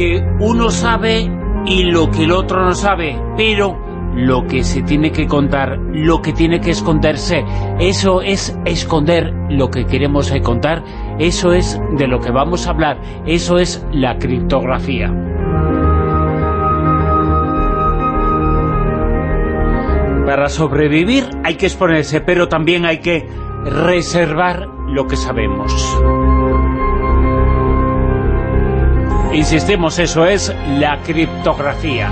que uno sabe y lo que el otro no sabe, pero lo que se tiene que contar, lo que tiene que esconderse, eso es esconder lo que queremos contar, eso es de lo que vamos a hablar, eso es la criptografía. Para sobrevivir hay que exponerse, pero también hay que reservar lo que sabemos. Insistimos, eso es la criptografía.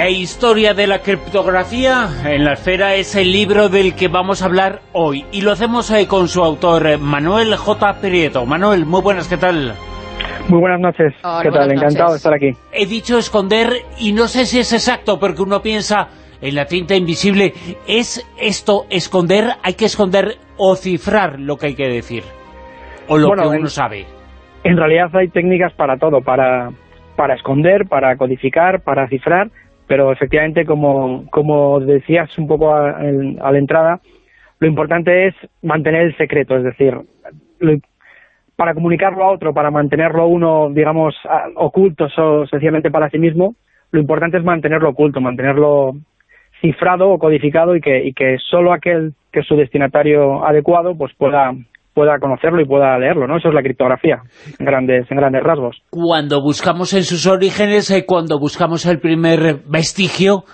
E Historia de la criptografía en la esfera es el libro del que vamos a hablar hoy. Y lo hacemos eh, con su autor, eh, Manuel J. Prieto. Manuel, muy buenas, ¿qué tal? Muy buenas noches, ¿qué tal? Encantado de estar aquí. He dicho esconder y no sé si es exacto, porque uno piensa en la tinta invisible. ¿Es esto esconder? ¿Hay que esconder o cifrar lo que hay que decir? ¿O lo que uno sabe? En realidad hay técnicas para todo, para, para esconder, para codificar, para cifrar, pero efectivamente, como, como decías un poco a, la entrada, lo importante es mantener el secreto, es decir, para comunicarlo a otro, para mantenerlo uno, digamos, oculto o sencillamente para sí mismo, lo importante es mantenerlo oculto, mantenerlo cifrado o codificado y que, y que solo aquel que es su destinatario adecuado pues pueda pueda conocerlo y pueda leerlo, ¿no? Eso es la criptografía, en grandes, en grandes rasgos. Cuando buscamos en sus orígenes, eh, cuando buscamos el primer vestigio,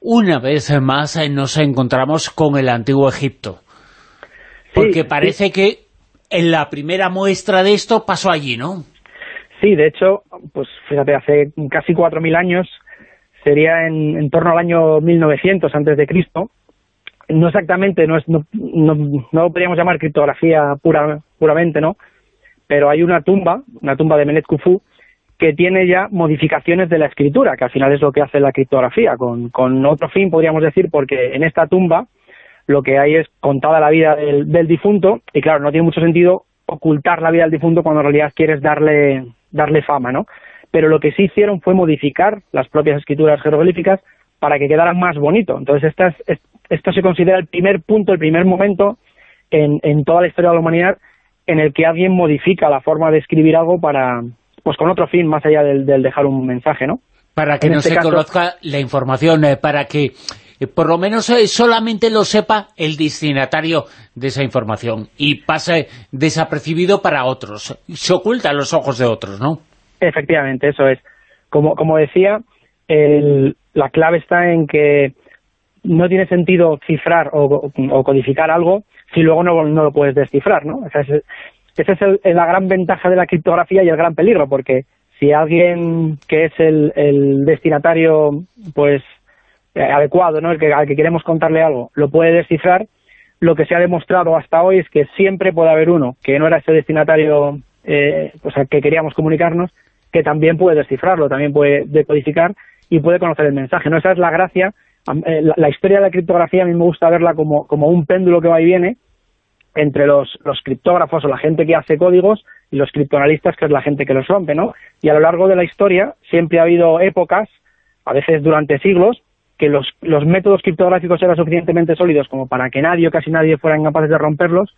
una vez más eh, nos encontramos con el Antiguo Egipto. Porque parece que en la primera muestra de esto pasó allí, ¿no? Sí, de hecho, pues fíjate, hace casi 4.000 años, sería en, en, torno al año 1900 antes de Cristo, no exactamente, no, es, no, no, podríamos llamar criptografía pura, puramente, ¿no? Pero hay una tumba, una tumba de Menet Kufu, que tiene ya modificaciones de la escritura, que al final es lo que hace la criptografía, con, con otro fin, podríamos decir, porque en esta tumba lo que hay es contada la vida del, del difunto, y claro, no tiene mucho sentido ocultar la vida del difunto cuando en realidad quieres darle, darle fama, ¿no? Pero lo que sí hicieron fue modificar las propias escrituras jeroglíficas para que quedaran más bonito. Entonces, esta es, esto se considera el primer punto, el primer momento en, en toda la historia de la humanidad en el que alguien modifica la forma de escribir algo para, pues con otro fin, más allá del, dejar un mensaje, ¿no? Para que no este se conozca la información, eh, para que eh, por lo menos eh, solamente lo sepa el destinatario de esa información y pase desapercibido para otros. Se oculta a los ojos de otros, ¿no? Efectivamente, eso es. Como, como decía, el, la clave está en que no tiene sentido cifrar o, codificar algo si luego no, lo puedes descifrar, ¿no? esa es, la gran ventaja de la criptografía y el gran peligro, porque si alguien que es el, destinatario, pues, eh, adecuado, ¿no? El que, al que queremos contarle algo, lo puede descifrar, lo que se ha demostrado hasta hoy es que siempre puede haber uno que no era ese destinatario eh, pues que queríamos comunicarnos, que también puede descifrarlo, también puede decodificar y puede conocer el mensaje. ¿no? Esa es la gracia eh, la, historia de la criptografía a mí me gusta verla como, como un péndulo que va y viene entre los, los criptógrafos o la gente que hace códigos y los criptoanalistas, que es la gente que los rompe, ¿no? Y a lo largo de la historia siempre ha habido épocas, a veces durante siglos, que los, los métodos criptográficos eran suficientemente sólidos como para que nadie o casi nadie fuera incapaz de romperlos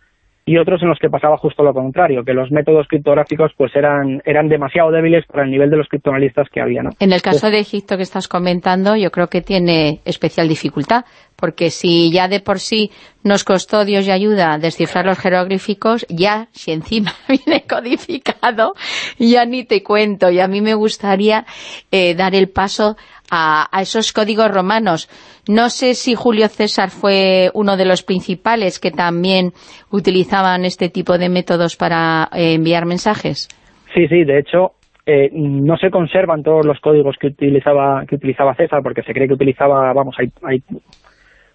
y otros en los que pasaba justo lo contrario, que los métodos criptográficos pues eran, eran demasiado débiles para el nivel de los criptoanalistas que había. ¿no? En el caso de Egipto que estás comentando, yo creo que tiene especial dificultad, porque si ya de por sí nos costó Dios y ayuda descifrar los jeroglíficos, ya si encima viene codificado, ya ni te cuento. Y a mí me gustaría eh, dar el paso a, esos códigos romanos. No sé si Julio César fue uno de los principales que también utilizaban este tipo de métodos para eh, enviar mensajes. Sí, sí, de hecho, eh, no se conservan todos los códigos que utilizaba que utilizaba César, porque se cree que utilizaba, vamos, hay, hay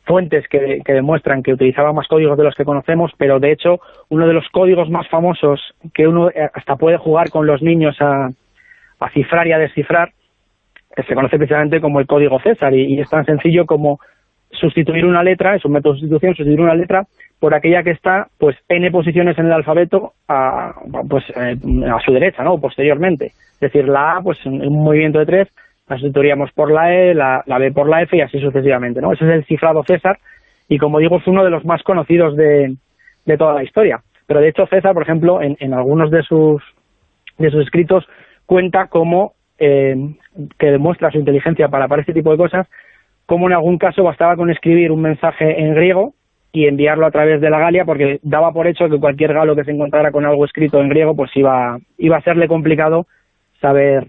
fuentes que, demuestran que utilizaba más códigos de los que conocemos, pero de hecho uno de los códigos más famosos que uno eh, hasta puede jugar con los niños a, a cifrar y a descifrar que se conoce precisamente como el código César y, es tan sencillo como sustituir una letra, es un método de sustitución, sustituir una letra por aquella que está pues n posiciones en el alfabeto a, pues, eh, a su derecha, ¿no? posteriormente. Es decir, la A, pues un movimiento de tres, la sustituiríamos por la E, la, la, B por la F y así sucesivamente, ¿no? Ese es el cifrado César y como digo es uno de los más conocidos de, de toda la historia. Pero de hecho César, por ejemplo, en, en algunos de sus, de sus escritos cuenta cómo, eh, que demuestra su inteligencia para, para este tipo de cosas, cómo en algún caso bastaba con escribir un mensaje en griego y enviarlo a través de la Galia, porque daba por hecho que cualquier galo que se encontrara con algo escrito en griego, pues iba, iba a serle complicado saber,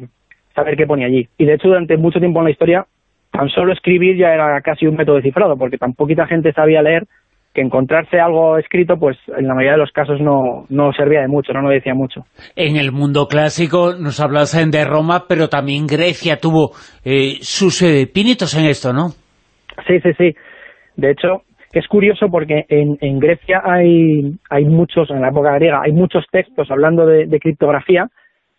saber qué ponía allí. Y de hecho, durante mucho tiempo en la historia, tan solo escribir ya era casi un método cifrado, porque tan poquita gente sabía leer que encontrarse algo escrito, pues en la mayoría de los casos no, no servía de mucho, no nos decía mucho. En el mundo clásico nos hablas de Roma, pero también Grecia tuvo eh, sus eh, pinitos en esto, ¿no? Sí, sí, sí. De hecho, es curioso porque en, en Grecia hay, hay muchos, en la época griega, hay muchos textos hablando de, de criptografía,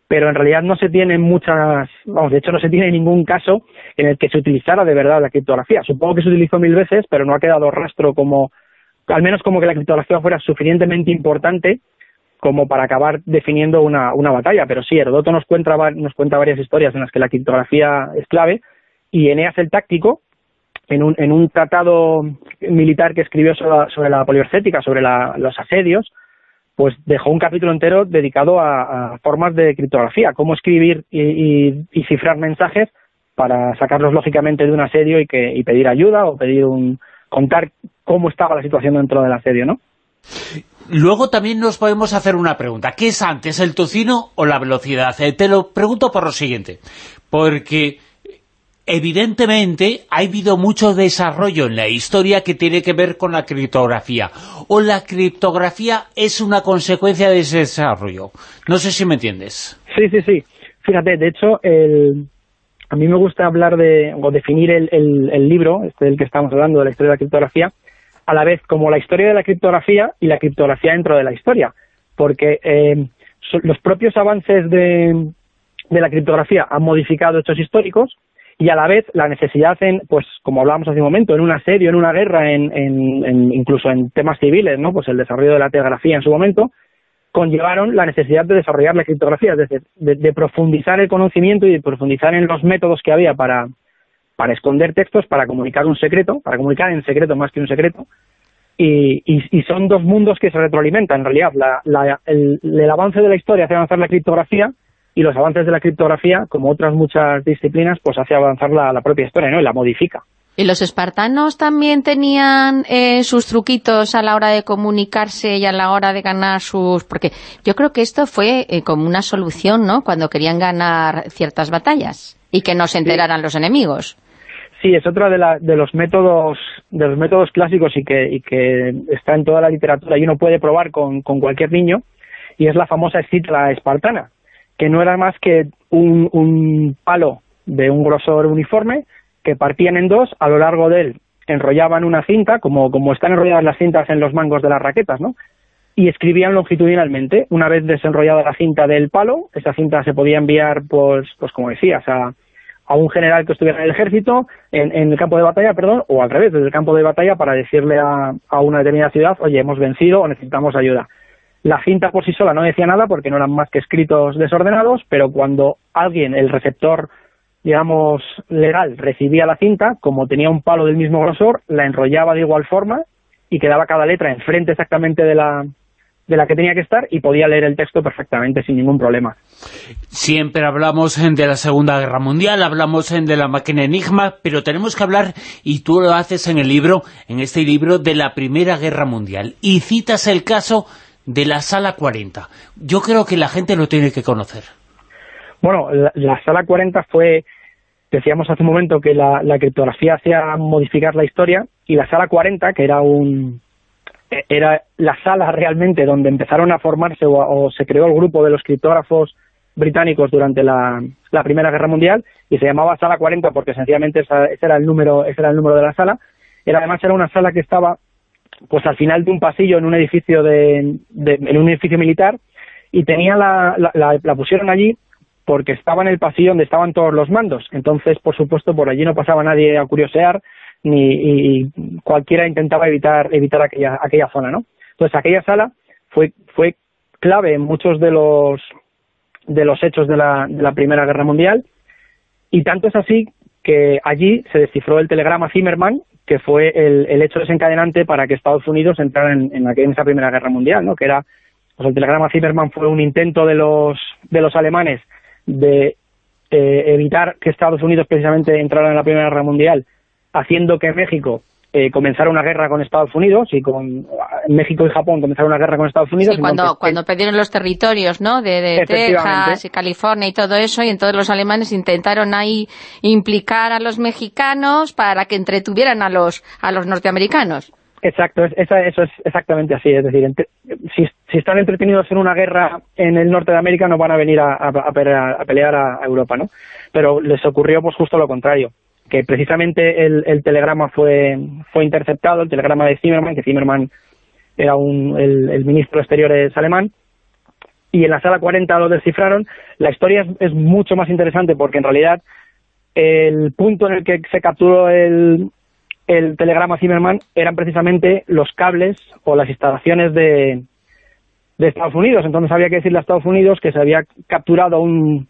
pero en realidad no se tienen muchas, vamos, de hecho no se tiene ningún caso en el que se utilizara de verdad la criptografía. Supongo que se utilizó mil veces, pero no ha quedado rastro como al menos como que la criptografía fuera suficientemente importante como para acabar definiendo una, una batalla. Pero sí, Herodoto nos cuenta, nos cuenta varias historias en las que la criptografía es clave, y Eneas el Táctico, en un, en un tratado militar que escribió sobre, la poliorcética, sobre los asedios, pues dejó un capítulo entero dedicado a, formas de criptografía, cómo escribir y, cifrar mensajes para sacarlos lógicamente de un asedio y, que, pedir ayuda o pedir un, contar cómo estaba la situación dentro del asedio, ¿no? Luego también nos podemos hacer una pregunta. ¿Qué es antes, el tocino o la velocidad? Eh, te lo pregunto por lo siguiente. Porque evidentemente ha habido mucho desarrollo en la historia que tiene que ver con la criptografía. O la criptografía es una consecuencia de ese desarrollo. No sé si me entiendes. Sí, sí, sí. Fíjate, de hecho, el, a mí me gusta hablar de, o definir el, el, libro, este del que estamos hablando, de la historia de la criptografía, a la vez como la historia de la criptografía y la criptografía dentro de la historia, porque eh, los propios avances de, de la criptografía han modificado hechos históricos y a la vez la necesidad en, pues como hablábamos hace un momento, en un asedio, en una guerra, en, en, incluso en temas civiles, ¿no? pues el desarrollo de la telegrafía en su momento, conllevaron la necesidad de desarrollar la criptografía, es decir, de, profundizar el conocimiento y de profundizar en los métodos que había para, para esconder textos, para comunicar un secreto, para comunicar en secreto más que un secreto, y, y, son dos mundos que se retroalimentan, en realidad. La, el, el, avance de la historia hace avanzar la criptografía y los avances de la criptografía, como otras muchas disciplinas, pues hace avanzar la, la propia historia, ¿no? Y la modifica. ¿Y los espartanos también tenían eh, sus truquitos a la hora de comunicarse y a la hora de ganar sus...? Porque yo creo que esto fue eh, como una solución, ¿no?, cuando querían ganar ciertas batallas y que no se enteraran los enemigos. Sí, es otro de, de, los métodos de los métodos clásicos y que, y que está en toda la literatura y uno puede probar con, con cualquier niño, y es la famosa escitra espartana, que no era más que un, un palo de un grosor uniforme que partían en dos, a lo largo de él enrollaban una cinta, como, como están enrolladas las cintas en los mangos de las raquetas, ¿no? Y escribían longitudinalmente. Una vez desenrollada la cinta del palo, esa cinta se podía enviar, pues, pues como decías, a, a un general que estuviera en el ejército, en, el campo de batalla, perdón, o al revés, desde el campo de batalla para decirle a, a una determinada ciudad, oye, hemos vencido o necesitamos ayuda. La cinta por sí sola no decía nada porque no eran más que escritos desordenados, pero cuando alguien, el receptor digamos, legal recibía la cinta, como tenía un palo del mismo grosor, la enrollaba de igual forma y quedaba cada letra enfrente exactamente de la, de la que tenía que estar y podía leer el texto perfectamente sin ningún problema. Siempre hablamos de la Segunda Guerra Mundial, hablamos de la máquina Enigma, pero tenemos que hablar, y tú lo haces en el libro, en este libro, de la Primera Guerra Mundial. Y citas el caso de la Sala 40. Yo creo que la gente lo tiene que conocer. Bueno, la, Sala 40 fue Decíamos hace un momento que la, criptografía hacía modificar la historia y la sala 40, que era un e, era la sala realmente donde empezaron a formarse o, se creó el grupo de los criptógrafos británicos durante la, Primera Guerra Mundial y se llamaba Sala 40 porque sencillamente ese era el número ese era el número de la sala. Era además era una sala que estaba pues al final de un pasillo en un edificio de, en un edificio militar y tenía la, la pusieron allí porque estaba en el pasillo donde estaban todos los mandos. Entonces, por supuesto, por allí no pasaba nadie a curiosear, ni cualquiera intentaba evitar evitar aquella aquella zona, ¿no? Entonces, aquella sala fue fue clave en muchos de los de los hechos de la, de la Primera Guerra Mundial y tanto es así que allí se descifró el telegrama Zimmerman, que fue el, el hecho desencadenante para que Estados Unidos entrara en, en, esa Primera Guerra Mundial, ¿no? que era pues el telegrama Zimmermann fue un intento de los, de los alemanes de eh, evitar que Estados Unidos precisamente entrara en la Primera Guerra Mundial, haciendo que México eh, comenzara una guerra con Estados Unidos y con México y Japón comenzaron una guerra con Estados Unidos. Sí, cuando, cuando perdieron los territorios, ¿no? De, Texas y California y todo eso, y entonces los alemanes intentaron ahí implicar a los mexicanos para que entretuvieran a los, a los norteamericanos. Exacto, eso es exactamente así. Es decir, si, están entretenidos en una guerra en el norte de América, no van a venir a, pelear a, Europa, ¿no? Pero les ocurrió pues justo lo contrario, que precisamente el, telegrama fue, fue interceptado, el telegrama de Zimmermann, que Zimmermann era un, el, ministro de Exteriores alemán, y en la sala 40 lo descifraron. La historia es mucho más interesante porque en realidad el punto en el que se capturó el, el telegrama Zimmerman eran precisamente los cables o las instalaciones de, de Estados Unidos. Entonces había que decirle a Estados Unidos que se había capturado un,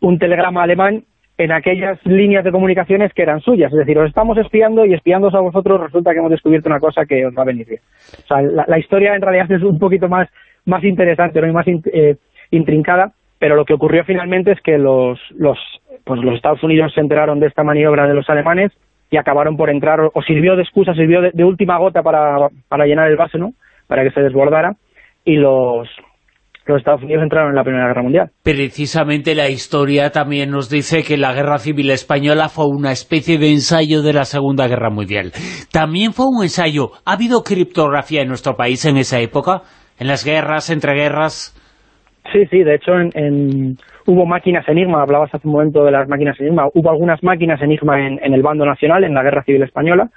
un telegrama alemán en aquellas líneas de comunicaciones que eran suyas. Es decir, os estamos espiando y espiándoos a vosotros resulta que hemos descubierto una cosa que os va a venir bien. O sea, la, historia en realidad es un poquito más, más interesante ¿no? y más eh, intrincada, pero lo que ocurrió finalmente es que los, los, pues los Estados Unidos se enteraron de esta maniobra de los alemanes y acabaron por entrar, o sirvió de excusa, sirvió de, última gota para, para, llenar el vaso, ¿no? Para que se desbordara, y los, los Estados Unidos entraron en la Primera Guerra Mundial. Precisamente la historia también nos dice que la Guerra Civil Española fue una especie de ensayo de la Segunda Guerra Mundial. También fue un ensayo. ¿Ha habido criptografía en nuestro país en esa época? ¿En las guerras, entre guerras? Sí, sí, de hecho en, hubo máquinas Enigma, hablabas hace un momento de las máquinas Enigma, hubo algunas máquinas Enigma en, en el bando nacional, en la Guerra Civil Española,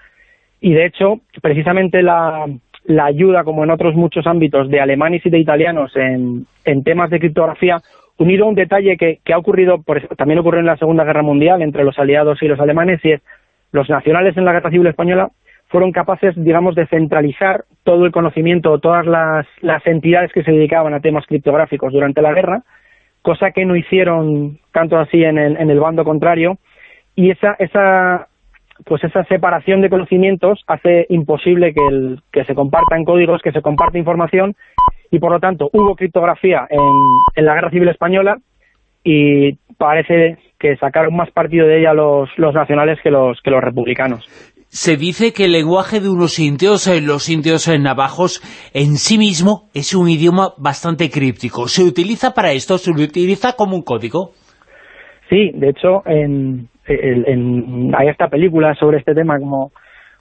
y de hecho, precisamente la, la ayuda, como en otros muchos ámbitos, de alemanes y de italianos en, en temas de criptografía, unido a un detalle que, que ha ocurrido, por, también ocurrió en la Segunda Guerra Mundial entre los aliados y los alemanes, y es los nacionales en la Guerra Civil Española fueron capaces, digamos, de centralizar todo el conocimiento, todas las, las entidades que se dedicaban a temas criptográficos durante la guerra, cosa que no hicieron tanto así en el, en el bando contrario, y esa, esa, pues esa separación de conocimientos hace imposible que, el, que se compartan códigos, que se comparte información, y por lo tanto hubo criptografía en, en la Guerra Civil Española, y parece que sacaron más partido de ella los, los nacionales que los, que los republicanos se dice que el lenguaje de unos indios, eh, los indios en navajos, en sí mismo es un idioma bastante críptico. ¿Se utiliza para esto? ¿Se utiliza como un código? Sí, de hecho, en, hay esta película sobre este tema, como,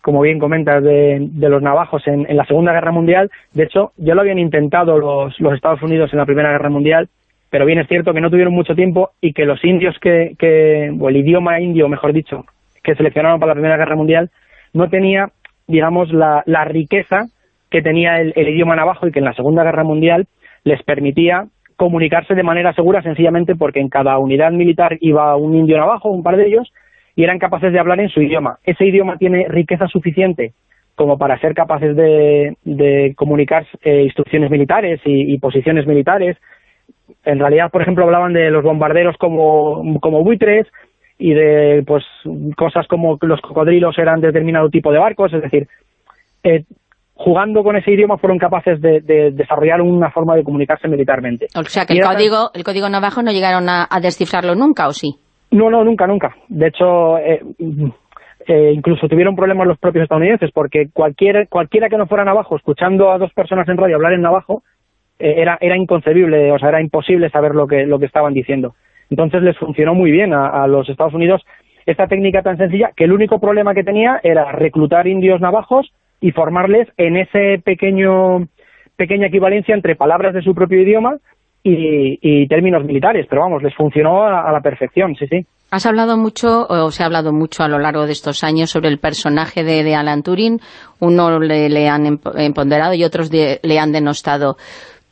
como bien comentas, de, los navajos en, la Segunda Guerra Mundial. De hecho, ya lo habían intentado los, los Estados Unidos en la Primera Guerra Mundial, pero bien es cierto que no tuvieron mucho tiempo y que los indios que, que o el idioma indio, mejor dicho, que seleccionaron para la Primera Guerra Mundial, no tenía, digamos, la, la riqueza que tenía el, idioma navajo y que en la Segunda Guerra Mundial les permitía comunicarse de manera segura sencillamente porque en cada unidad militar iba un indio navajo, un par de ellos, y eran capaces de hablar en su idioma. Ese idioma tiene riqueza suficiente como para ser capaces de, de comunicar eh, instrucciones militares y, posiciones militares. En realidad, por ejemplo, hablaban de los bombarderos como, como buitres, y de pues cosas como los cocodrilos eran determinado tipo de barcos, es decir, eh, jugando con ese idioma fueron capaces de, desarrollar una forma de comunicarse militarmente. O sea, que el código, el código navajo no llegaron a, descifrarlo nunca, ¿o sí? No, no, nunca, nunca. De hecho, eh, eh, incluso tuvieron problemas los propios estadounidenses, porque cualquier, cualquiera que no fuera navajo, escuchando a dos personas en radio hablar en navajo, era, era inconcebible, o sea, era imposible saber lo que, lo que estaban diciendo. Entonces les funcionó muy bien a, los Estados Unidos esta técnica tan sencilla que el único problema que tenía era reclutar indios navajos y formarles en ese pequeño pequeña equivalencia entre palabras de su propio idioma y, términos militares, pero vamos, les funcionó a, la perfección, sí, sí. Has hablado mucho, o se ha hablado mucho a lo largo de estos años sobre el personaje de, Alan Turing, uno le, han empoderado y otros le han denostado.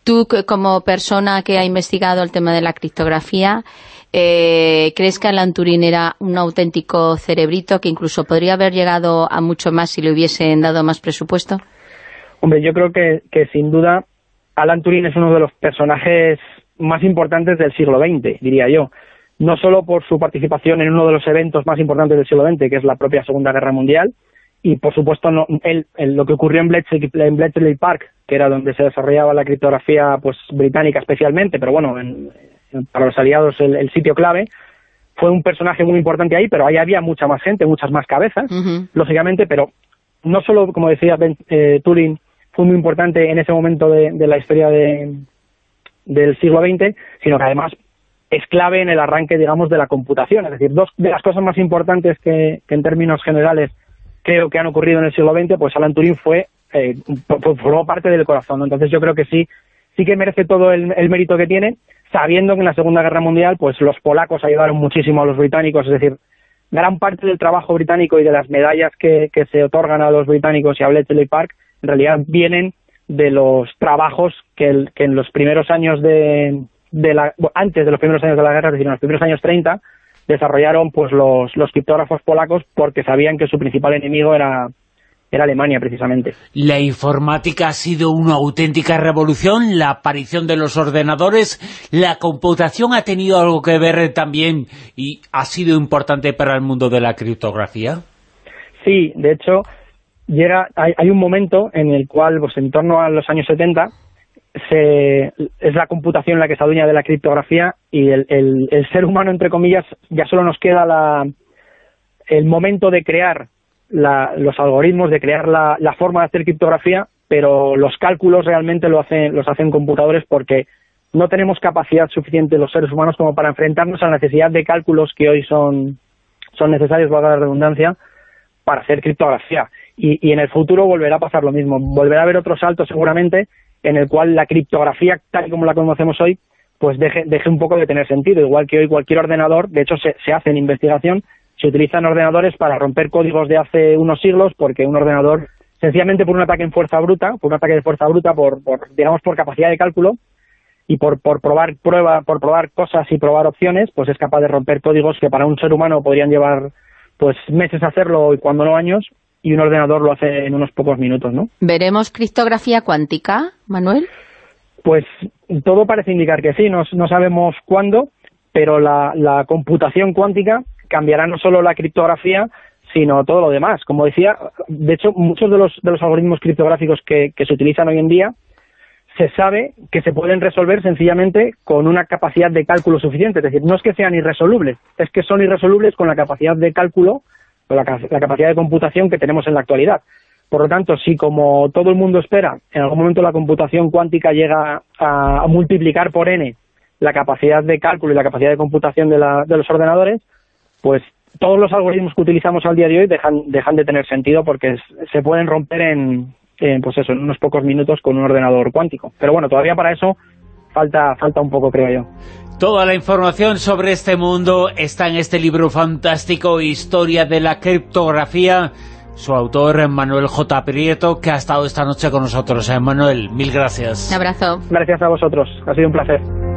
Tú, como persona que ha investigado el tema de la criptografía, eh, ¿crees que Alan Turing era un auténtico cerebrito que incluso podría haber llegado a mucho más si le hubiesen dado más presupuesto? Hombre, yo creo que, sin duda Alan Turing es uno de los personajes más importantes del siglo XX, diría yo. No solo por su participación en uno de los eventos más importantes del siglo XX, que es la propia Segunda Guerra Mundial, y por supuesto no, lo que ocurrió en Bletchley, en Park, que era donde se desarrollaba la criptografía pues británica especialmente, pero bueno, para los aliados el, sitio clave, fue un personaje muy importante ahí, pero ahí había mucha más gente, muchas más cabezas, lógicamente, pero no solo, como decía ben, eh, Turing, fue muy importante en ese momento de, la historia de, del siglo XX, sino que además es clave en el arranque, digamos, de la computación. Es decir, dos de las cosas más importantes que en términos generales creo que han ocurrido en el siglo XX, pues Alan Turing fue, eh, formó parte del corazón. Entonces yo creo que sí, sí que merece todo el, mérito que tiene, sabiendo que en la Segunda Guerra Mundial, pues los polacos ayudaron muchísimo a los británicos, es decir, gran parte del trabajo británico y de las medallas que, se otorgan a los británicos y a Bletchley Park, en realidad vienen de los trabajos que, en los primeros años de, de la, antes de los primeros años de la guerra, es decir, en los primeros años 30, desarrollaron pues los, los criptógrafos polacos porque sabían que su principal enemigo era, era Alemania, precisamente. La informática ha sido una auténtica revolución, la aparición de los ordenadores, la computación ha tenido algo que ver también y ha sido importante para el mundo de la criptografía. Sí, de hecho, llega, hay, hay un momento en el cual, pues en torno a los años 70, se, es la computación la que se adueña de la criptografía y el, el, ser humano, entre comillas, ya solo nos queda la, el momento de crear los algoritmos, de crear la, la, forma de hacer criptografía, pero los cálculos realmente lo hacen, los hacen computadores porque no tenemos capacidad suficiente los seres humanos como para enfrentarnos a la necesidad de cálculos que hoy son, son necesarios, valga la redundancia, para hacer criptografía. Y, y en el futuro volverá a pasar lo mismo. Volverá a haber otro salto seguramente en el cual la criptografía, tal y como la conocemos hoy, pues deje, deje un poco de tener sentido. Igual que hoy cualquier ordenador, de hecho se, se hace en investigación, se utilizan ordenadores para romper códigos de hace unos siglos, porque un ordenador, sencillamente por un ataque en fuerza bruta, por un ataque de fuerza bruta, por, por digamos por capacidad de cálculo, y por, por probar prueba, por probar cosas y probar opciones, pues es capaz de romper códigos que para un ser humano podrían llevar pues meses hacerlo y cuando no años, y un ordenador lo hace en unos pocos minutos, ¿no? ¿Veremos criptografía cuántica, Manuel? Pues todo parece indicar que sí, no, no sabemos cuándo, pero la, la, computación cuántica cambiará no solo la criptografía, sino todo lo demás. Como decía, de hecho, muchos de los, de los algoritmos criptográficos que, se utilizan hoy en día se sabe que se pueden resolver sencillamente con una capacidad de cálculo suficiente. Es decir, no es que sean irresolubles, es que son irresolubles con la capacidad de cálculo la, capacidad de computación que tenemos en la actualidad. Por lo tanto, si como todo el mundo espera, en algún momento la computación cuántica llega a, multiplicar por n la capacidad de cálculo y la capacidad de computación de, los ordenadores, pues todos los algoritmos que utilizamos al día de hoy dejan, dejan de tener sentido porque se pueden romper en, pues eso, en unos pocos minutos con un ordenador cuántico. Pero bueno, todavía para eso falta, falta un poco, creo yo. Toda la información sobre este mundo está en este libro fantástico, Historia de la criptografía. Su autor, Manuel J. Prieto, que ha estado esta noche con nosotros. Manuel, mil gracias. Un abrazo. Gracias a vosotros. Ha sido un placer.